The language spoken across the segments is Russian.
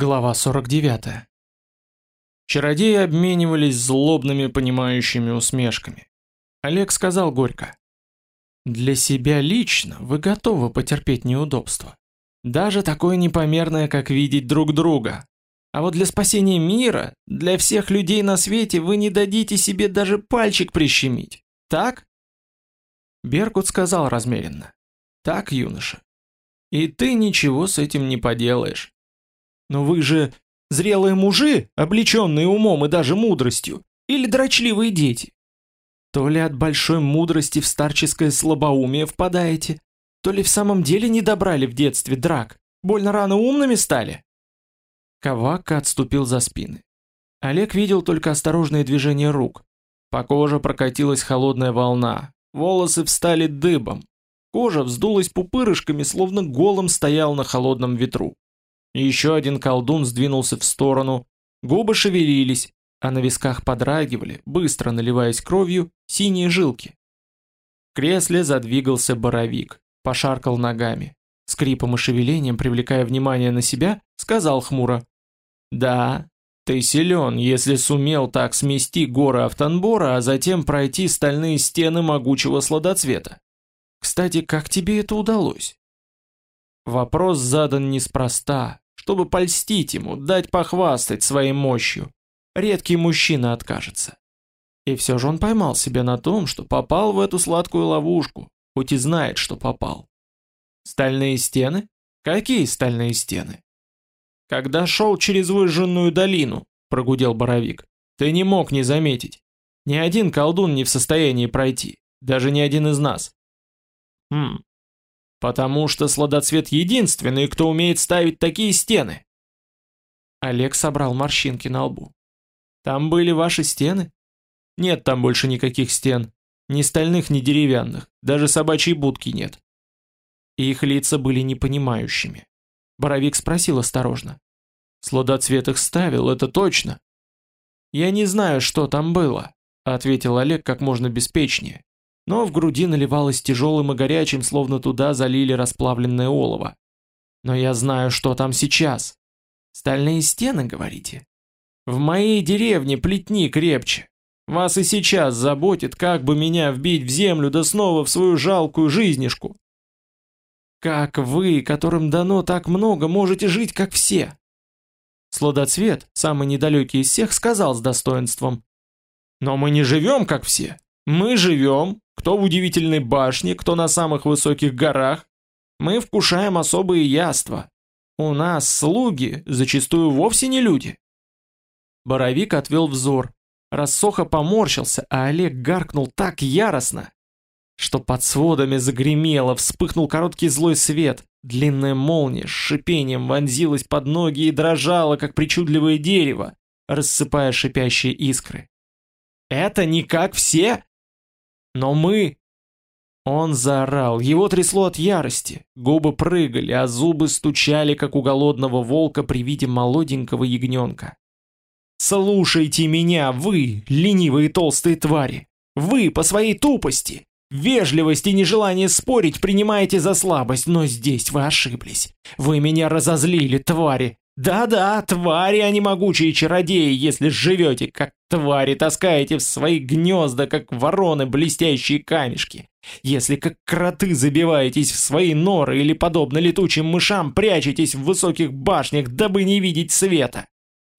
Глава 49. Чародеи обменивались злобными понимающими усмешками. Олег сказал горько. «Для себя лично вы готовы потерпеть неудобства. Даже такое непомерное, как видеть друг друга. А вот для спасения мира, для всех людей на свете вы не дадите себе даже пальчик прищемить. Так?» Беркут сказал размеренно. «Так, юноша. И ты ничего с этим не поделаешь. Но вы же зрелые мужи, облеченные умом и даже мудростью, или дрочливые дети. То ли от большой мудрости в старческое слабоумие впадаете, то ли в самом деле не добрали в детстве драк, больно рано умными стали. Кавака отступил за спины. Олег видел только осторожные движения рук. По коже прокатилась холодная волна, волосы встали дыбом. Кожа вздулась пупырышками, словно голым стоял на холодном ветру. Еще один колдун сдвинулся в сторону, губы шевелились, а на висках подрагивали, быстро наливаясь кровью, синие жилки. В кресле задвигался боровик, пошаркал ногами. Скрипом и шевелением, привлекая внимание на себя, сказал хмуро. «Да, ты силен, если сумел так смести горы Автонбора, а затем пройти стальные стены могучего сладоцвета. Кстати, как тебе это удалось?» Вопрос задан неспроста, чтобы польстить ему, дать похвастать своей мощью. Редкий мужчина откажется. И все же он поймал себя на том, что попал в эту сладкую ловушку, хоть и знает, что попал. Стальные стены? Какие стальные стены? Когда шел через выжженную долину, прогудел Боровик, ты не мог не заметить. Ни один колдун не в состоянии пройти, даже ни один из нас. Хм, Потому что сладоцвет единственный, кто умеет ставить такие стены. Олег собрал морщинки на лбу. Там были ваши стены? Нет там больше никаких стен. Ни стальных, ни деревянных. Даже собачьей будки нет. И их лица были непонимающими. Боровик спросил осторожно. Сладоцвет их ставил, это точно. Я не знаю, что там было, ответил Олег как можно беспечнее но в груди наливалось тяжелым и горячим, словно туда залили расплавленное олово. Но я знаю, что там сейчас. Стальные стены, говорите? В моей деревне плетни крепче. Вас и сейчас заботит, как бы меня вбить в землю да снова в свою жалкую жизнишку. Как вы, которым дано так много, можете жить, как все? Сладоцвет, самый недалекий из всех, сказал с достоинством. Но мы не живем, как все. Мы живем, кто в удивительной башне, кто на самых высоких горах. Мы вкушаем особые яства. У нас слуги зачастую вовсе не люди. Боровик отвел взор. Рассоха поморщился, а Олег гаркнул так яростно, что под сводами загремело, вспыхнул короткий злой свет. Длинная молния с шипением вонзилась под ноги и дрожала, как причудливое дерево, рассыпая шипящие искры. «Это не как все!» Но мы... Он заорал, его трясло от ярости, губы прыгали, а зубы стучали, как у голодного волка при виде молоденького ягненка. «Слушайте меня, вы, ленивые толстые твари! Вы, по своей тупости, вежливости и нежелание спорить, принимаете за слабость, но здесь вы ошиблись. Вы меня разозлили, твари! Да-да, твари, а не могучие чародеи, если живете, как твари, таскаете в свои гнезда, как вороны, блестящие камешки. Если как кроты забиваетесь в свои норы или, подобно летучим мышам, прячетесь в высоких башнях, дабы не видеть света.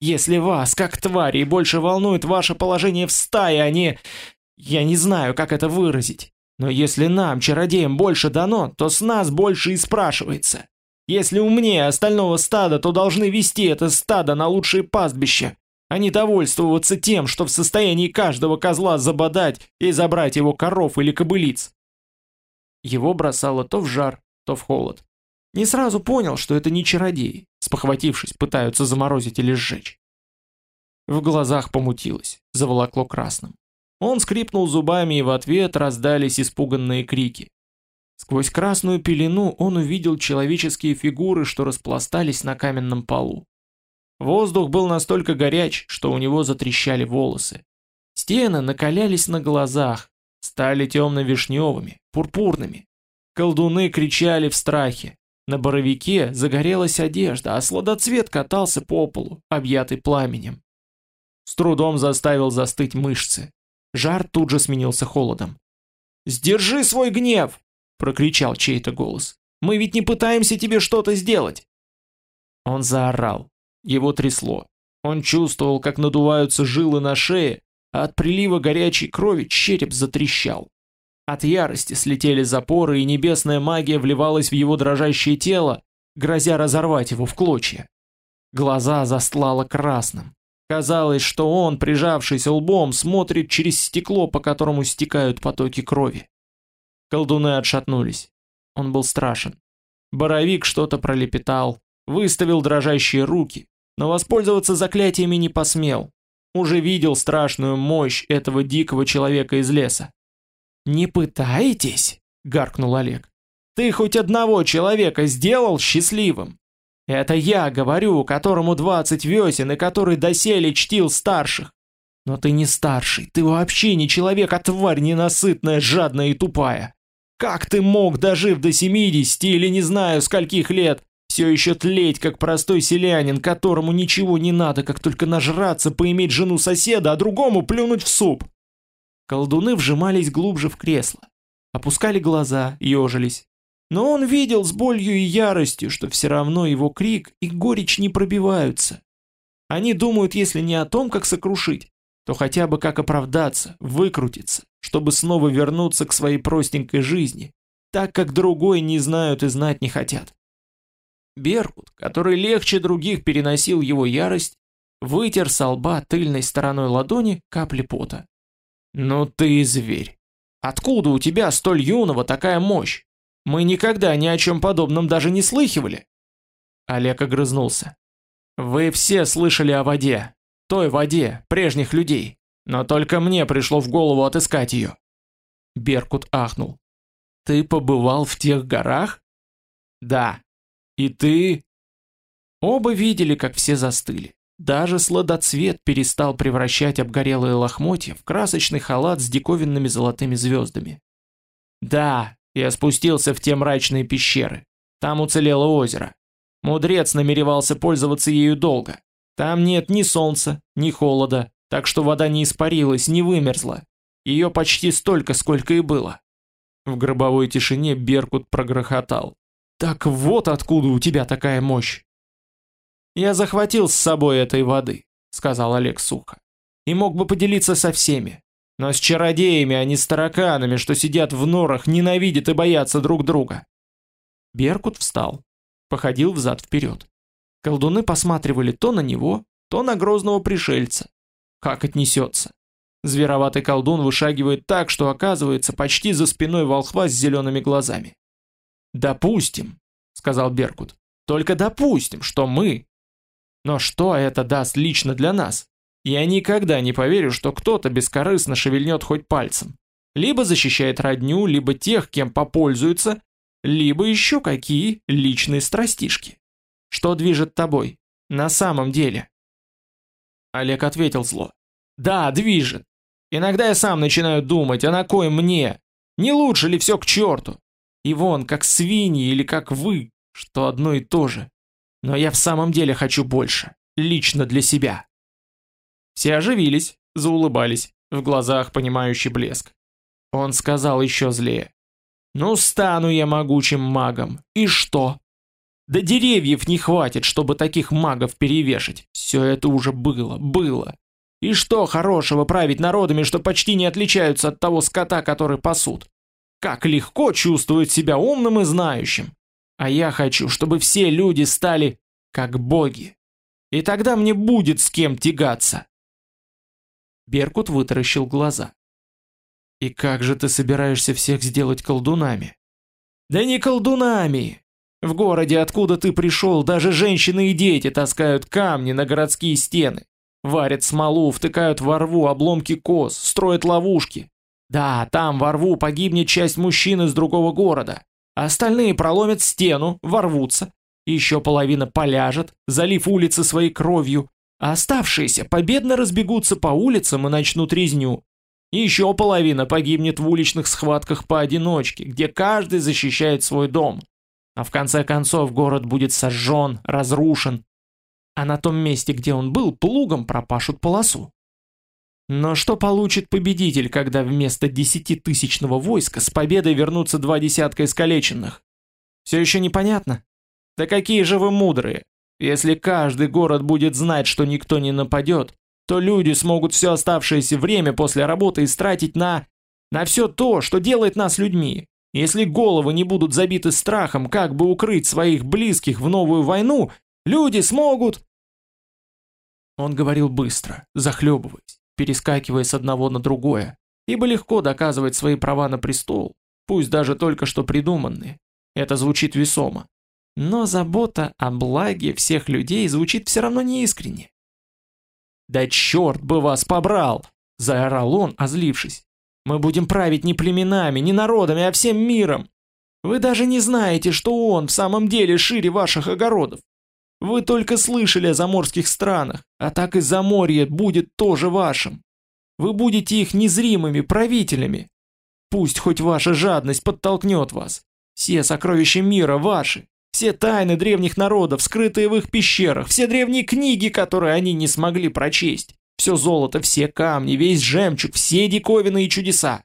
Если вас, как твари, больше волнует ваше положение в стае, а не... Я не знаю, как это выразить. Но если нам, чародеям, больше дано, то с нас больше и спрашивается. Если умнее остального стада, то должны вести это стадо на лучшие пастбища, а не довольствоваться тем, что в состоянии каждого козла забодать и забрать его коров или кобылиц. Его бросало то в жар, то в холод. Не сразу понял, что это не чародеи, спохватившись, пытаются заморозить или сжечь. В глазах помутилось, заволокло красным. Он скрипнул зубами, и в ответ раздались испуганные крики. Сквозь красную пелену он увидел человеческие фигуры, что распластались на каменном полу. Воздух был настолько горяч, что у него затрещали волосы. Стены накалялись на глазах, стали темно-вишневыми, пурпурными. Колдуны кричали в страхе. На боровике загорелась одежда, а сладоцвет катался по полу, объятый пламенем. С трудом заставил застыть мышцы. Жар тут же сменился холодом. «Сдержи свой гнев!» — прокричал чей-то голос. «Мы ведь не пытаемся тебе что-то сделать!» Он заорал. Его трясло. Он чувствовал, как надуваются жилы на шее, а от прилива горячей крови череп затрещал. От ярости слетели запоры, и небесная магия вливалась в его дрожащее тело, грозя разорвать его в клочья. Глаза застлало красным. Казалось, что он, прижавшийся лбом, смотрит через стекло, по которому стекают потоки крови. Колдуны отшатнулись. Он был страшен. Боровик что-то пролепетал, выставил дрожащие руки, но воспользоваться заклятиями не посмел. Уже видел страшную мощь этого дикого человека из леса. «Не пытаетесь?» — гаркнул Олег. «Ты хоть одного человека сделал счастливым? Это я говорю, которому двадцать весен и который доселе чтил старших. Но ты не старший, ты вообще не человек, а тварь ненасытная, жадная и тупая. Как ты мог, дожив до семидесяти или не знаю скольких лет, все еще тлеть, как простой селянин, которому ничего не надо, как только нажраться, поиметь жену соседа, а другому плюнуть в суп?» Колдуны вжимались глубже в кресло, опускали глаза, ежились. Но он видел с болью и яростью, что все равно его крик и горечь не пробиваются. Они думают, если не о том, как сокрушить, то хотя бы как оправдаться, выкрутиться, чтобы снова вернуться к своей простенькой жизни, так как другой не знают и знать не хотят. Беркут, который легче других переносил его ярость, вытер со лба тыльной стороной ладони капли пота. «Ну ты зверь! Откуда у тебя столь юного такая мощь? Мы никогда ни о чем подобном даже не слыхивали!» Олег огрызнулся. «Вы все слышали о воде, той воде, прежних людей, но только мне пришло в голову отыскать ее». Беркут ахнул. «Ты побывал в тех горах?» «Да. И ты...» Оба видели, как все застыли. Даже сладоцвет перестал превращать обгорелые лохмотья в красочный халат с диковинными золотыми звездами. Да, я спустился в те мрачные пещеры. Там уцелело озеро. Мудрец намеревался пользоваться ею долго. Там нет ни солнца, ни холода, так что вода не испарилась, не вымерзла. Ее почти столько, сколько и было. В гробовой тишине Беркут прогрохотал. «Так вот откуда у тебя такая мощь!» «Я захватил с собой этой воды», — сказал Олег сухо. «И мог бы поделиться со всеми. Но с чародеями, а не с тараканами, что сидят в норах, ненавидят и боятся друг друга». Беркут встал, походил взад-вперед. Колдуны посматривали то на него, то на грозного пришельца. Как отнесется. Звероватый колдун вышагивает так, что оказывается почти за спиной волхва с зелеными глазами. «Допустим», — сказал Беркут, — «только допустим, что мы, но что это даст лично для нас? Я никогда не поверю, что кто-то бескорыстно шевельнет хоть пальцем. Либо защищает родню, либо тех, кем попользуется, либо еще какие личные страстишки. Что движет тобой? На самом деле. Олег ответил зло. Да, движет. Иногда я сам начинаю думать, а на кой мне? Не лучше ли все к черту? И вон, как свиньи или как вы, что одно и то же. Но я в самом деле хочу больше. Лично для себя. Все оживились, заулыбались, в глазах понимающий блеск. Он сказал еще злее. «Ну, стану я могучим магом. И что? Да деревьев не хватит, чтобы таких магов перевешать. Все это уже было, было. И что хорошего править народами, что почти не отличаются от того скота, который пасут? Как легко чувствовать себя умным и знающим. А я хочу, чтобы все люди стали как боги. И тогда мне будет с кем тягаться. Беркут вытаращил глаза. И как же ты собираешься всех сделать колдунами? Да не колдунами! В городе, откуда ты пришел, даже женщины и дети таскают камни на городские стены. Варят смолу, втыкают во рву обломки коз, строят ловушки. Да, там во рву погибнет часть мужчин из другого города а остальные проломят стену, ворвутся, еще половина поляжет, залив улицы своей кровью, а оставшиеся победно разбегутся по улицам и начнут резню. еще половина погибнет в уличных схватках поодиночке, где каждый защищает свой дом. А в конце концов город будет сожжен, разрушен, а на том месте, где он был, плугом пропашут полосу. Но что получит победитель, когда вместо десятитысячного войска с победой вернутся два десятка искалеченных? Все еще непонятно? Да какие же вы мудрые! Если каждый город будет знать, что никто не нападет, то люди смогут все оставшееся время после работы истратить на... на все то, что делает нас людьми. Если головы не будут забиты страхом, как бы укрыть своих близких в новую войну, люди смогут... Он говорил быстро, захлебываясь перескакивая с одного на другое, ибо легко доказывать свои права на престол, пусть даже только что придуманные. Это звучит весомо. Но забота о благе всех людей звучит все равно неискренне. «Да черт бы вас побрал!» – заорал он, озлившись. «Мы будем править не племенами, не народами, а всем миром! Вы даже не знаете, что он в самом деле шире ваших огородов. Вы только слышали о заморских странах, а так и Заморье будет тоже вашим. Вы будете их незримыми правителями. Пусть хоть ваша жадность подтолкнет вас. Все сокровища мира ваши, все тайны древних народов, скрытые в их пещерах, все древние книги, которые они не смогли прочесть, все золото, все камни, весь жемчуг, все диковины и чудеса.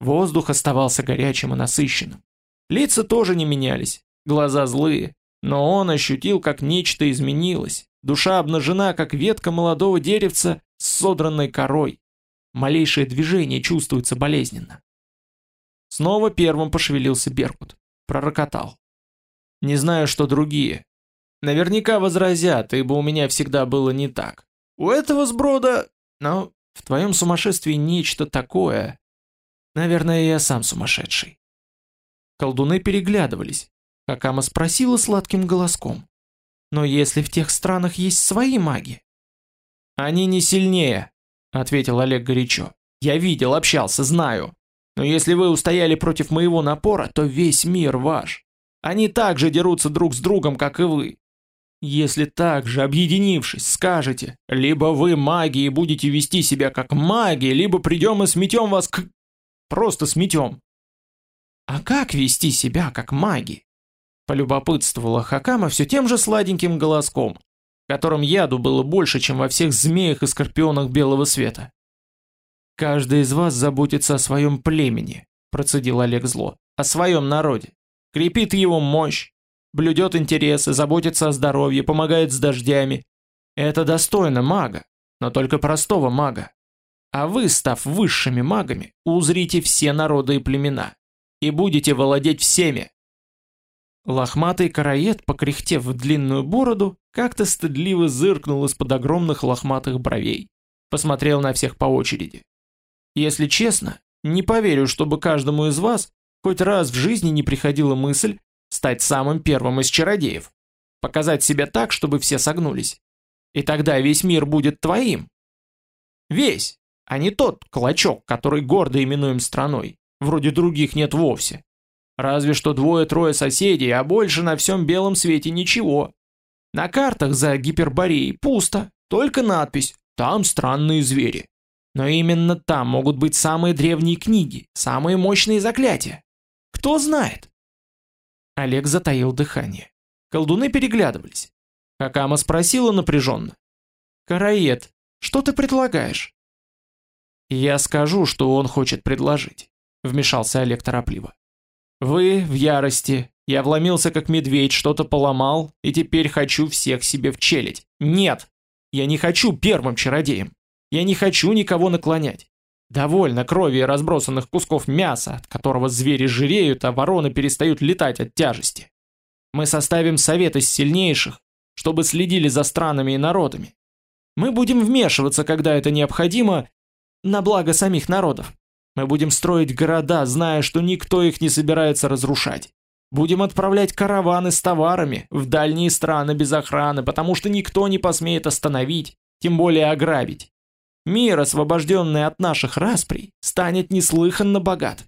Воздух оставался горячим и насыщенным. Лица тоже не менялись, глаза злые, но он ощутил, как нечто изменилось. Душа обнажена, как ветка молодого деревца с содранной корой. Малейшее движение чувствуется болезненно. Снова первым пошевелился Беркут. Пророкотал. Не знаю, что другие. Наверняка возразят, ибо у меня всегда было не так. У этого сброда... Но в твоем сумасшествии нечто такое. Наверное, я сам сумасшедший. Колдуны переглядывались. Акама спросила сладким голоском. «Но если в тех странах есть свои маги?» «Они не сильнее», — ответил Олег горячо. «Я видел, общался, знаю. Но если вы устояли против моего напора, то весь мир ваш. Они так же дерутся друг с другом, как и вы. Если так же, объединившись, скажете, либо вы маги и будете вести себя как маги, либо придем и сметем вас к... Просто сметем. А как вести себя как маги? Полюбопытствовала Хакама все тем же сладеньким голоском, в котором яду было больше, чем во всех змеях и скорпионах белого света. «Каждый из вас заботится о своем племени», – процедил Олег зло, – «о своем народе. Крепит его мощь, блюдет интересы, заботится о здоровье, помогает с дождями. Это достойно мага, но только простого мага. А вы, став высшими магами, узрите все народы и племена и будете владеть всеми. Лохматый караед, покряхтев в длинную бороду, как-то стыдливо зыркнул из-под огромных лохматых бровей. Посмотрел на всех по очереди. Если честно, не поверю, чтобы каждому из вас хоть раз в жизни не приходила мысль стать самым первым из чародеев. Показать себя так, чтобы все согнулись. И тогда весь мир будет твоим. Весь, а не тот клочок, который гордо именуем страной. Вроде других нет вовсе. Разве что двое-трое соседей, а больше на всем белом свете ничего. На картах за Гипербореей пусто, только надпись «Там странные звери». Но именно там могут быть самые древние книги, самые мощные заклятия. Кто знает? Олег затаил дыхание. Колдуны переглядывались. Хакама спросила напряженно. «Караед, что ты предлагаешь?» «Я скажу, что он хочет предложить», — вмешался Олег торопливо. Вы в ярости. Я вломился как медведь, что-то поломал, и теперь хочу всех себе в челядь. Нет! Я не хочу первым чародеем. Я не хочу никого наклонять. Довольно крови и разбросанных кусков мяса, от которого звери жиреют, а вороны перестают летать от тяжести. Мы составим совет из сильнейших, чтобы следили за странами и народами. Мы будем вмешиваться, когда это необходимо, на благо самих народов. Мы будем строить города, зная, что никто их не собирается разрушать. Будем отправлять караваны с товарами в дальние страны без охраны, потому что никто не посмеет остановить, тем более ограбить. Мир, освобожденный от наших расприй, станет неслыханно богат.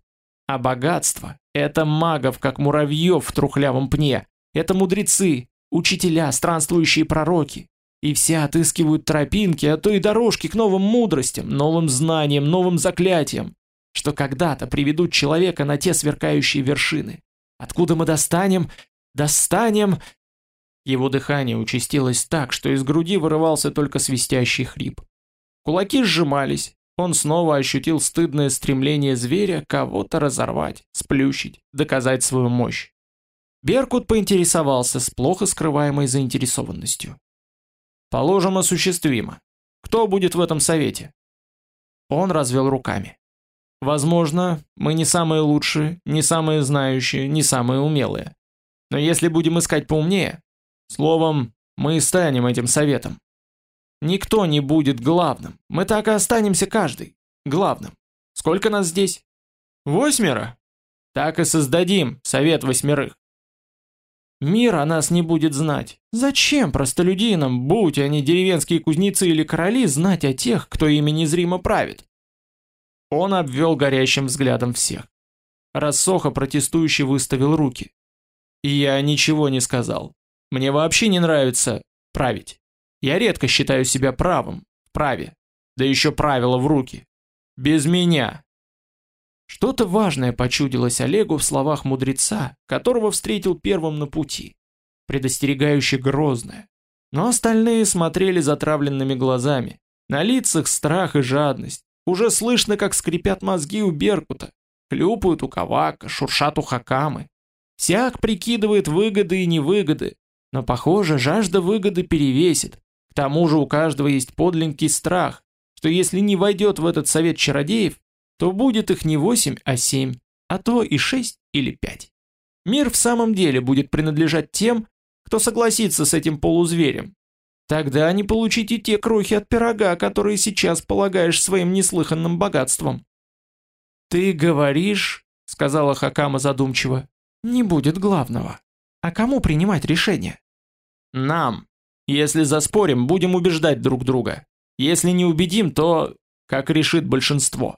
А богатство – это магов, как муравьев в трухлявом пне. Это мудрецы, учителя, странствующие пророки. И все отыскивают тропинки, а то и дорожки к новым мудростям, новым знаниям, новым заклятиям что когда-то приведут человека на те сверкающие вершины. Откуда мы достанем? Достанем... Его дыхание участилось так, что из груди вырывался только свистящий хрип. Кулаки сжимались, он снова ощутил стыдное стремление зверя кого-то разорвать, сплющить, доказать свою мощь. Беркут поинтересовался с плохо скрываемой заинтересованностью. «Положим, осуществимо. Кто будет в этом совете?» Он развел руками. «Возможно, мы не самые лучшие, не самые знающие, не самые умелые. Но если будем искать поумнее, словом, мы и станем этим советом. Никто не будет главным, мы так и останемся каждый главным. Сколько нас здесь? Восьмеро? Так и создадим совет восьмерых. Мир о нас не будет знать. Зачем простолюдинам, будь они деревенские кузнецы или короли, знать о тех, кто ими незримо правит? Он обвел горящим взглядом всех. Рассоха протестующий выставил руки. И я ничего не сказал. Мне вообще не нравится править. Я редко считаю себя правым, праве. Да еще правила в руки. Без меня. Что-то важное почудилось Олегу в словах мудреца, которого встретил первым на пути. Предостерегающе грозное. Но остальные смотрели затравленными глазами. На лицах страх и жадность. Уже слышно, как скрипят мозги у Беркута. Хлюпают у Кавака, шуршат у Хакамы. Всяк прикидывает выгоды и невыгоды. Но, похоже, жажда выгоды перевесит. Тому же у каждого есть подлинный страх, что если не войдет в этот совет чародеев, то будет их не восемь, а семь, а то и шесть или пять. Мир в самом деле будет принадлежать тем, кто согласится с этим полузверем. Тогда не получите те крохи от пирога, которые сейчас полагаешь своим неслыханным богатством. «Ты говоришь, — сказала Хакама задумчиво, — не будет главного. А кому принимать решение?» «Нам. Если заспорим, будем убеждать друг друга. Если не убедим, то как решит большинство».